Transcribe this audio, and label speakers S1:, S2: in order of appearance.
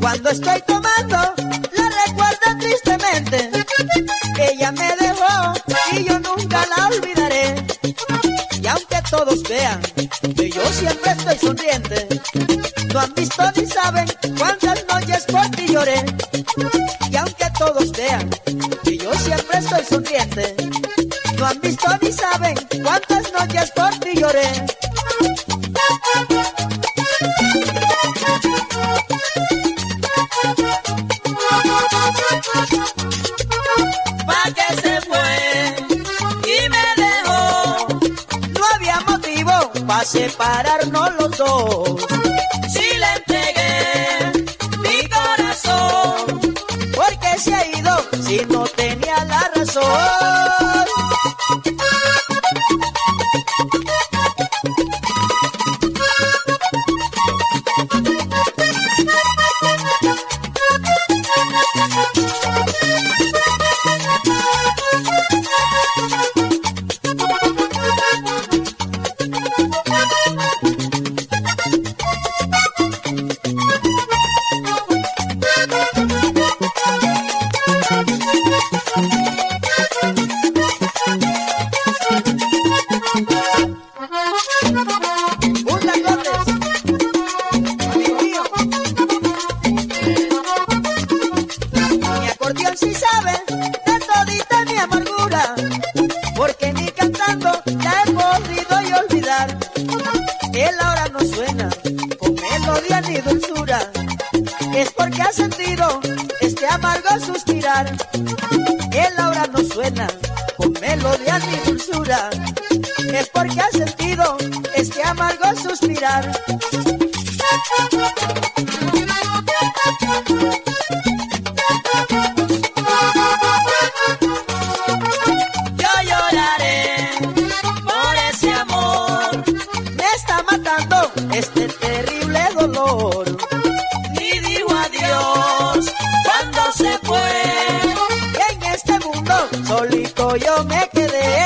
S1: Cuando estoy tomando, la recuerdo tristemente. Ella me dejó y yo nunca la olvidaré. Y aunque todos vean que yo siempre estoy sonriente, no han visto ni saben cuántas noches por ti lloré. Vean que yo siempre estoy sonriente, no han visto ni saben cuántas noches por ti lloré.
S2: Pa' que se fue y me dejó.
S1: No había motivo para separarnos los dos.
S2: Si le entregué mi corazón,
S1: Porque se ha si no tenía la razón. Él ahora no suena con melodía ni dulzura, es porque ha sentido este amargo suspirar. Él ahora no suena con melodía ni dulzura, es porque ha sentido este amargo suspirar.
S2: Yo
S1: me quedé.